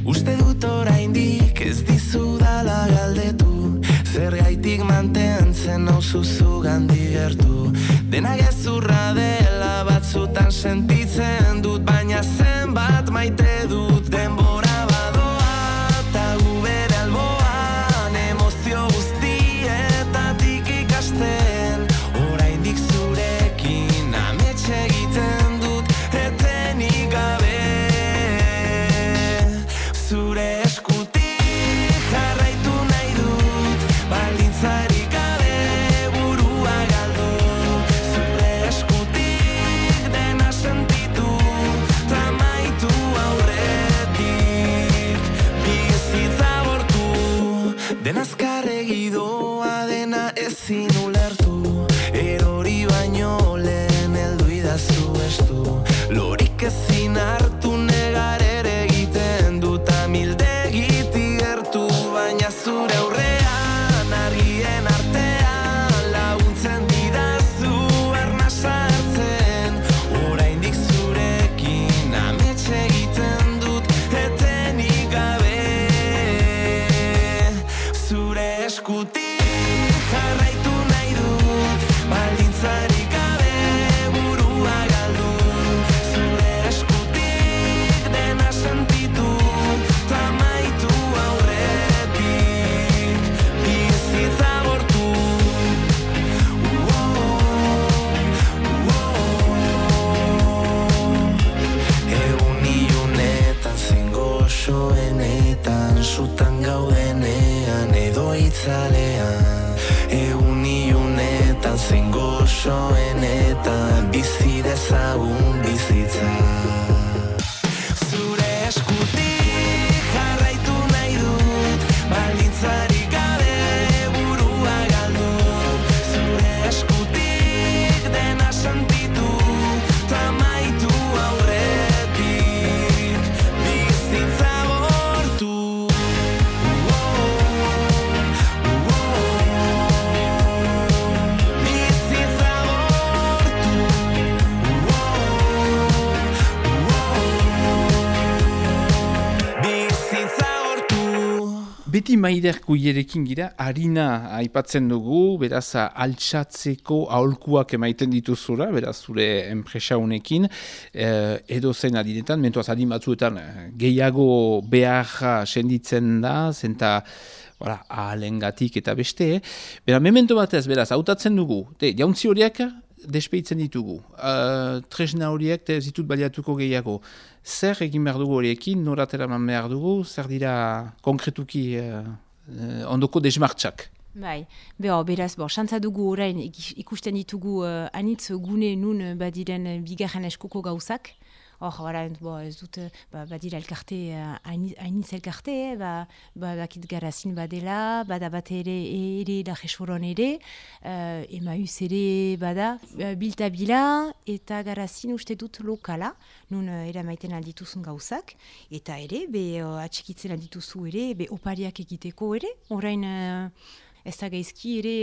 Speaker 5: Uste dut oraindik ez dizudala galdetu. Zergaitik mantentzen nauzu zugandik gertu Dena gezurra dela batzutan sentitzen dut Baina zenbat maite dut
Speaker 1: Maider kuierekin gira, harina aipatzen dugu, beraz altxatzeko aholkuak emaiten dituzura, beraz zure enpresa honekin, eh, edo zen harinetan, mentuaz harin batzuetan eh, gehiago beharra senditzen da, zenta Voilà, ahalengatik eta beste, eh? Bera, memento batez, beraz, hautatzen dugu, te, jauntzi horiek despeitzen ditugu, uh, tresna horiek te, zitut baliatuko gehiago. Zer egin behar dugu horiekin, noratera eman behar dugu, zer dira konkretuki uh, uh, ondoko desmartxak.
Speaker 2: Bai, beho, beraz, bo, dugu orain ik- ikusten ditugu uh, anitz gune nun uh, badiren uh, bigarren eskuko gauzak. Hor, bara, bo, ez dut, uh, ba, badira elkarte, uh, haini- hainitz elkarte, ba, ba, bakit garazin badela, bada bat ere, ere da jesoron ere, uh, emaus ere bada, uh, bilta bila, eta garazin uste dut lokala, nun uh, eramaiten aldituzun gauzak, eta ere, be, uh, atxikitzen aldituzu ere, be, opariak egiteko ere, orain... Uh, ez da gaizki ere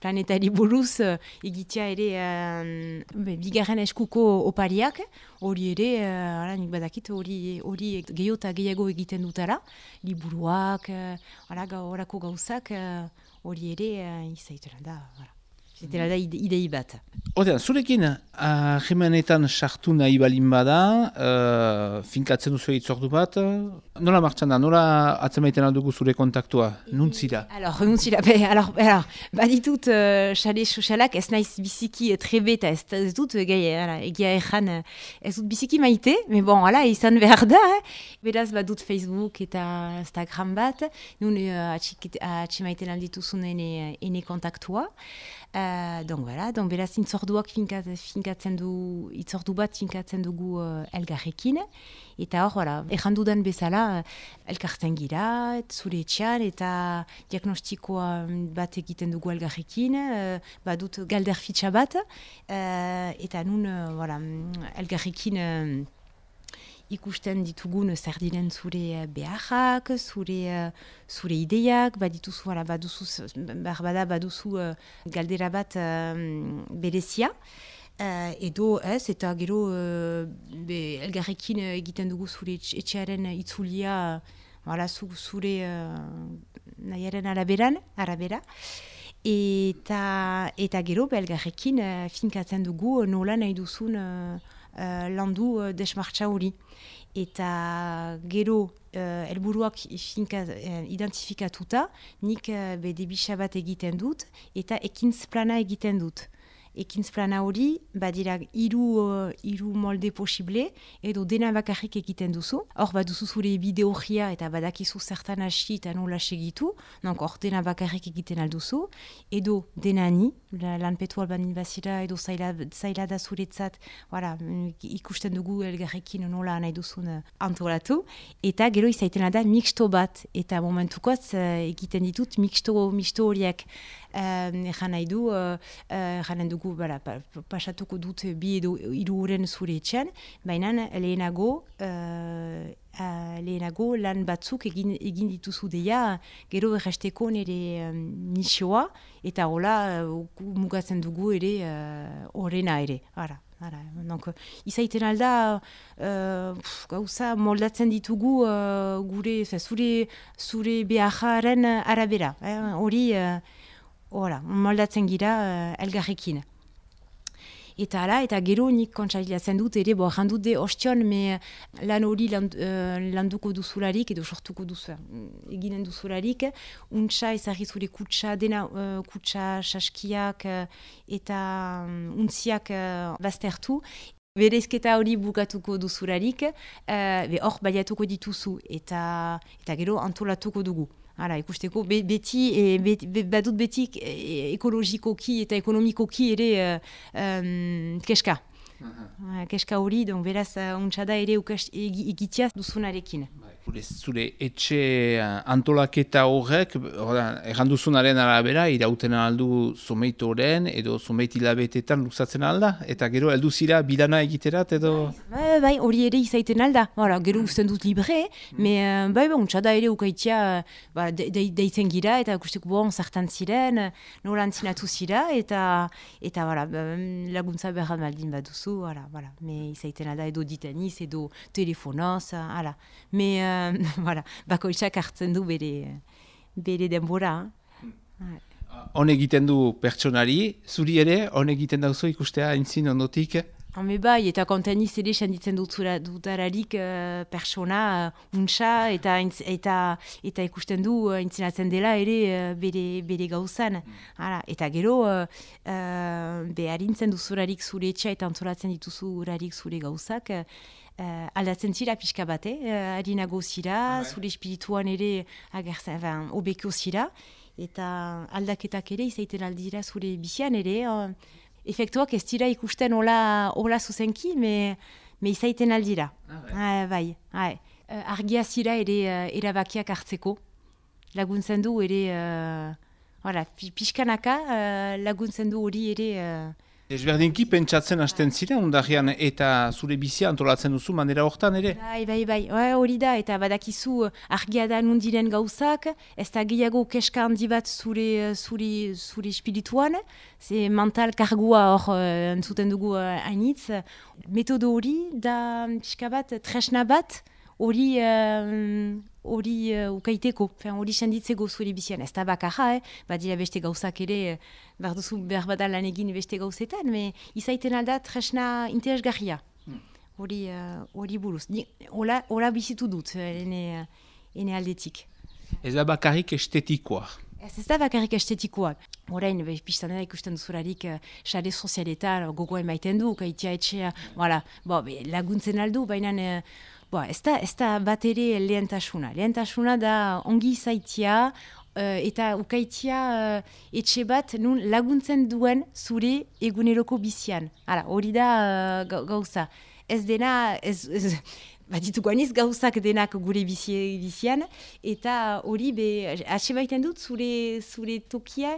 Speaker 2: planetari buruz uh, egitea ere uh, be, bigarren eskuko opariak, hori ere, uh, ara, nik badakit hori hori gehiago eta gehiago egiten dutara, liburuak, uh, ara, orako gauzak, hori ere uh, izaitera da, ara. Izaitera da ide, idei bat.
Speaker 1: Odean, zurekin, ahimanetan sartu nahi balin bada, uh, finkatzen duzu itzordu bat, nola martxan da, nola atzemaiten aldugu zure kontaktua, nuntzira?
Speaker 2: Alors, nuntzira, be, alors, alors, baditut uh, xale sozialak ez naiz biziki uh, trebe eta ez, ez dut uh, gai, ara, egia erran uh, ez dut biziki maite, me bon, ala, izan behar da, eh? beraz badut Facebook eta Instagram bat, nun uh, atxemaiten aldituzun ene, ene kontaktua, Uh, donc, voilà, donc beraz intzorduak finkat, finkatzen du, itzordu bat finkatzen dugu uh, elgarrekin, eta hor, voilà, errandudan bezala, uh, elkartzen gira, et zure etxean, eta diagnostikoa mm, bat egiten dugu elgarrekin, uh, badut galder fitxa bat, uh, eta nun, uh, voilà, mm, elgarrekin... Uh, ikusten ditugun zer diren zure eh, beharrak, zure, eh, zure ideiak, badituzu, voilà, baduzu, behar bada baduzu eh, galdera bat eh, berezia. Uh, edo ez, eta gero uh, be, elgarrekin egiten dugu zure etx- etxearen itzulia voilà, zu, zure uh, nahiaren araberan, arabera. Eta, eta gero belgarrekin uh, finkatzen dugu uh, nola nahi duzun uh, uh, landu uh, desmartza hori. Eta gero uh, helburuak finka, uh, identifikatuta, nik uh, be debisa bat egiten dut eta ekintz plana egiten dut. Ekintz plana hori, badira hiru uh, molde posible, edo dena bakarrik egiten duzu. Hor baduzu zure bideogia eta badakizu zertan hasi eta nola segitu, donc hor dena bakarrik egiten alduzu. Edo dena ni, la, lanpetu albanin bazira, edo zaila, zaila da zuretzat, voilà, ikusten dugu elgarrekin nola nahi duzun uh, antolatu. Eta gero izaiten da mixto bat, eta momentukoz uh, egiten ditut mixto, mixto horiek. Ejan nahi du, uh, uh, janen dugu, bala, pa, pasatuko dut bi edo hiru uren zure etxean, baina lehenago, uh, uh, lehenago lan batzuk egin, egin dituzu deia, gero erresteko nire um, misioa, eta hola uh, mugatzen dugu ere uh, horrena ere. Ara. Ara, donc, izaiten alda, uh, gauza moldatzen ditugu uh, gure, fe, zure, zure beharren arabera. eh, Hori, uh, Hola, moldatzen gira uh, elgarrekin. Eta ala, eta gero nik kontsailatzen dut, ere, bo, jandut de ostion, me lan hori land, uh, landuko duzularik, edo sortuko duzu, eginen duzularik, untsa ezagri zure kutsa, dena uh, kutsa, saskiak, uh, eta um, untziak uh, baztertu, Berezketa hori bukatuko duzularik, uh, hor baliatuko dituzu eta, eta gero antolatuko dugu. Hala, ikusteko, be, beti, e, bet- be, badut beti e, ekologikoki eta ekonomikoki ere um, keska. Uh, keska hori, don beraz, uh, untsa da ere ukas, egi, egitea duzunarekin.
Speaker 1: Zure, zure etxe eh, antolaketa horrek, erranduzunaren arabera, irauten aldu zumeitoren edo zumeit hilabetetan luzatzen alda, eta gero heldu zira bilana egiterat edo...
Speaker 2: Bai, bai, hori ere izaiten alda. Voilà, gero usten dut libre, me uh, bai, bai, untsa da ere ukaitia uh, ba, de, de, deitzen gira, eta ikusteko bon, zartan ziren, uh, nola antzinatu zira, eta, eta voilà, ba, laguntza behar baldin baduzu, voilà, voilà. me izaiten alda edo ditaniz, edo telefonoz, uh, hala. Me, uh, [LAUGHS] voilà, bakoitzak hartzen du bere, bere denbora. eh.
Speaker 1: Hon egiten du pertsonari, zuri ere, hon egiten dauzu ikustea aintzin ondotik,
Speaker 2: Hame bai, eta konteniz ere senditzen dutzura- dutararik uh, persona uh, untsa eta, eta, eta ikusten du uh, intzinatzen dela ere uh, bere, bere gauzan. Hala, eta gero, uh, uh, beharintzen duzurarik zure etxea eta antolatzen dituzurarik zure gauzak, uh, aldatzen zira pixka bate, uh, harinago zira, zure espirituan ere agertzen, ben, obeko zira, eta aldaketak ere izaiten aldira zure bizian ere, uh, efektuak ez dira ikusten hola, hola zuzenki, me, me izaiten aldira. Ah, bai, bai. Uh, argia zira ere uh, erabakiak hartzeko. Laguntzen du ere, uh, pi- pixkanaka uh, laguntzen du hori ere... Uh,
Speaker 1: Ezberdinki pentsatzen hasten zira, undarrian eta zure bizia antolatzen duzu manera hortan ere.
Speaker 2: Bai, bai, bai, Bai, hori da, eta badakizu uh, argia da nundiren gauzak, ez da gehiago keska handi bat zure, zure, zure espirituan, ze mental kargua hor uh, entzuten dugu hainitz. Metodo hori da pixka bat, tresna bat, hori uh, hori uh, ukaiteko, hori senditzeko zure bizian. Ez da bakarra, eh? badira beste gauzak ere, eh, behar duzu behar bada lan egin beste gauzetan, me izaiten alda tresna interesgarria hori uh, hori buruz. Ni, hola, hola bizitu dut, ene, uh, ene aldetik.
Speaker 1: Ez da bakarrik estetikoa.
Speaker 2: Ez ez da bakarrik estetikoa. Horain, be, piztan da ikusten duzurarik uh, sare sozialetan gogoa emaiten du, kaitia etxea, voilà, bo, be, laguntzen aldu, baina uh, bo, ez, da, ez da bat ere lehentasuna. Lehentasuna da ongi zaitia, uh, eta ukaitia uh, etxe bat nun laguntzen duen zure eguneroko bizian. Hala, hori da uh, gau- gauza. Ez dena, ez, ez [LAUGHS] badituko aniz gauzak denak gure bizi, bizian, eta hori be, hase baiten dut zure, zure tokia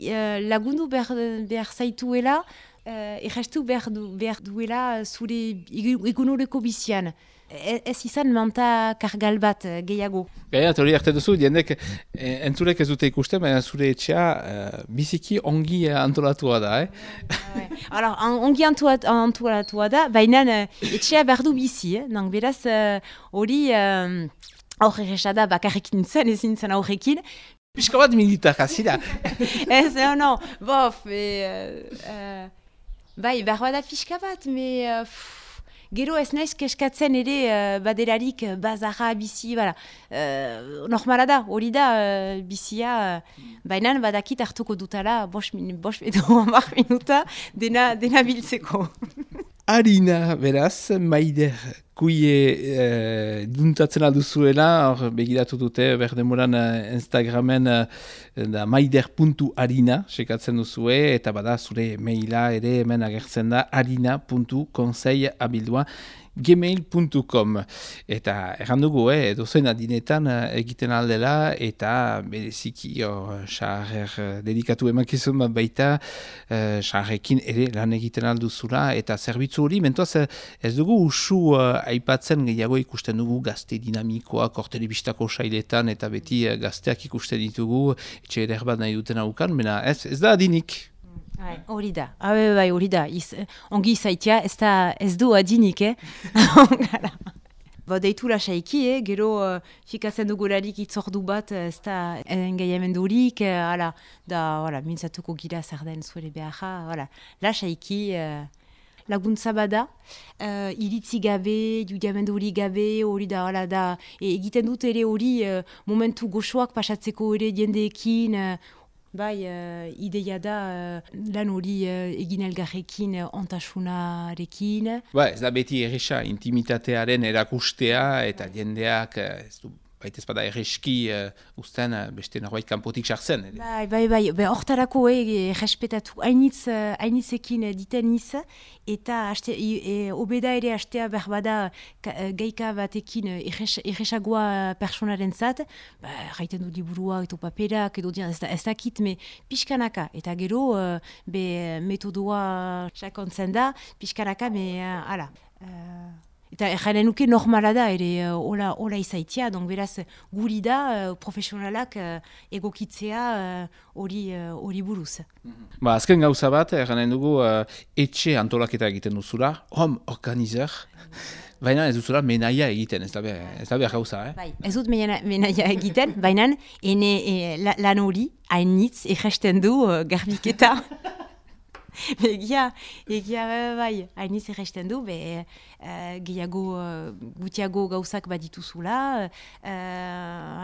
Speaker 2: eh, lagundu behar, behar zaituela, uh, errastu behar, du, behar duela zure egu- eguneroko bizian. E, ez izan manta kargal bat eh, gehiago.
Speaker 1: Gaia, hori arte duzu, jendek, eh, entzulek ez dute ikusten, baina zure etxea eh, biziki ongi antolatua da, eh?
Speaker 2: Alors, on- ongi antuat- antolatua da, baina etxea behar du bizi, eh? Nang, beraz, hori uh, aurre da bakarrekin zen, ezin zen aurrekin,
Speaker 1: Piska bat militarra zira. [LAUGHS]
Speaker 2: Ez, no, no, bof, e, uh, bai, behar bada pixka bat, me, uh, gero ez naiz keskatzen ere uh, baderarik uh, bazarra bizi, bala, uh, normala da, hori da uh, bizia, uh, baina badakit hartuko dutala, bos, min, bos edo [LAUGHS] hamar minuta, dena, dena biltzeko. [LAUGHS]
Speaker 1: Harina, beraz, maider kuie eh, duntatzen alduzuela, hor begiratu dute, berdemoran Instagramen eh, da maider.harina, sekatzen duzue, eta bada zure maila ere hemen agertzen da harina.konsei abildua gmail.com eta erran dugu, eh, dozen adinetan eh, egiten aldela eta bereziki oh, xarrer eh, dedikatu emakizun bat baita eh, xarrekin ere lan egiten alduzura eta zerbitzu hori, mentoaz ez dugu usu eh, aipatzen gehiago ikusten dugu gazte dinamikoak hor telebistako sailetan eta beti eh, gazteak ikusten ditugu etxe eder bat nahi duten haukan, mena ez, ez da adinik.
Speaker 2: Bai, hori da, habe bai, hori da, Iz, ongi zaitia, ez da, ez du adinik, eh? [LAUGHS] [LAUGHS] Gara. Ba, deitu lasaiki, eh? gero uh, fikatzen dugularik itzordu bat, eh, ez da engaiamendurik, uh, ala, da, wala, mintzatuko gira zer den zuere beharra, wala, lasaiki, uh, laguntza bada, uh, iritzi gabe, judiamenduri gabe, hori da, hala da, e, egiten dut ere hori uh, momentu goxoak pasatzeko ere jendeekin, uh, Bai, uh, ideia da uh, lan hori uh, egin elgarrekin ontasunarekin.
Speaker 1: Ba, ez da beti erresa intimitatearen erakustea eta jendeak ez du baita ez bada erreski uh, usten uh, beste norbait kanpotik sartzen.
Speaker 2: Bai, bai, bai, be, hortarako eh, respetatu hainitz, uh, hainitzekin diten niz, eta haste, i- e, obeda ere hastea behar bada ka, eh, gaika batekin eh, erres, erresagoa personaren zat, ba, jaiten du liburuak edo paperak edo dian, ez, da, ez dakit, me pixkanaka, eta gero uh, be metodoa sakontzen da, pixkanaka, me, uh, ala, uh, Eta erranen nuke normala da, ere uh, hola, hola izaitia, donc beraz guri da uh, profesionalak uh, egokitzea hori uh, hori buruz.
Speaker 1: Ba, azken gauza bat, erranen dugu etxe antolaketa egiten duzula, hom organizer, baina ez duzula menaia egiten, ez da behar, gauza, eh?
Speaker 2: Bai, ez dut mena- menaia egiten, baina ene e, la, lan hori hainitz erresten du garbiketa. [LAUGHS] [LAUGHS] egia, egia bai, bai, hainitz erresten du, be, uh, gehiago, uh, gutiago gauzak badituzula, uh,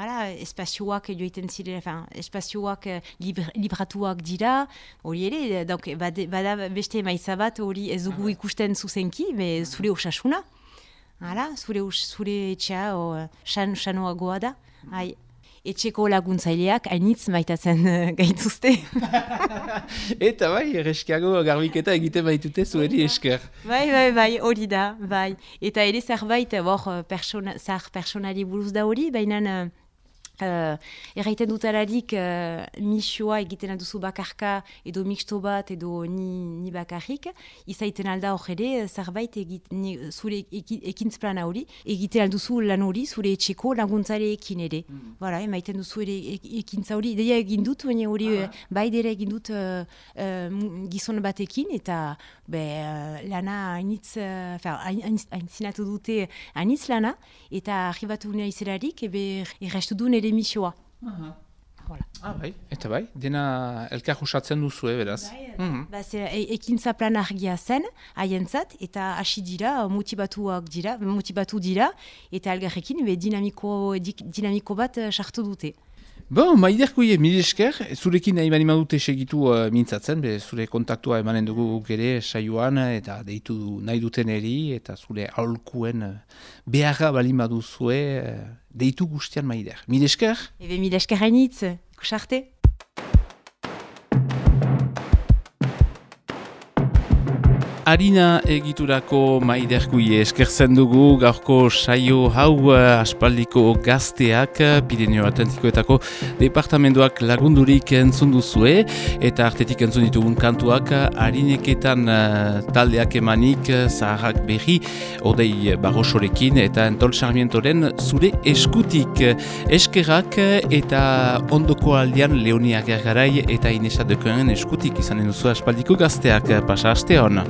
Speaker 2: hala, espazioak joiten zire, enfin, espazioak uh, libr, libratuak dira, hori ere, donc, bade, bada beste maitza bat hori ez dugu ikusten zuzenki, be, zure osasuna. Hala, zure, zure etxea o, san, sanoagoa da. Hai, etxeko laguntzaileak hainitz maitatzen eh, gaituzte. [LAUGHS]
Speaker 1: Eta bai, erreskiago garbiketa egiten baitute zueri esker.
Speaker 2: bai, bai, bai, hori da, bai. Eta ere zerbait, hor, eh, persona, zahar personali buruz da hori, baina uh, erraiten dutararik uh, misioa egiten duzu bakarka edo mixto bat edo ni, ni bakarrik, izaiten alda hor ere zerbait egit, ni, zure eki, ekintz plana hori, egiten alduzu lan hori zure etxeko laguntzareekin ere. Voilà, emaiten duzu ere ek- ekintza hori, ideia egin dut, baina hori ah. bai dira egin dut uh, uh, gizon batekin, eta be, uh, lana hainitz, hain- dute hainitz lana, eta arribatu naizelarik, ebe errestu du nire misioa. Voilà.
Speaker 1: Ah, bai, eta bai, dena elkar usatzen duzue, beraz. Mhm.
Speaker 2: Ba, ze, e, ekintza plan argia zen, haientzat, eta hasi dira, motibatuak dira, motibatu dira, eta algarrekin be, dinamiko, dik, dinamiko bat eh, sartu dute.
Speaker 1: Bo, maiderkuie, mil esker, zurekin nahi bani madute segitu uh, mintzatzen, be, zure kontaktua emanen dugu ere saioan, eta deitu nahi duten eri, eta zure aholkuen uh, beharra balin baduzue, uh, deitu guztian maider. Mil esker?
Speaker 2: Ebe mil esker hainitz, ikusarte.
Speaker 1: Harina egiturako maiderkuie eskertzen dugu gaurko saio hau eh, aspaldiko gazteak eh, Pirineo Atlantikoetako departamenduak lagundurik entzun duzue eta artetik entzun ditugun kantuak harineketan eh, taldeak emanik zaharrak berri odei barrosorekin eta entol sarmientoren zure eskutik eskerrak eta ondoko aldean Leonia Gergarai eta Inesa Dekoen eskutik izanen duzu aspaldiko gazteak pasa aste hona.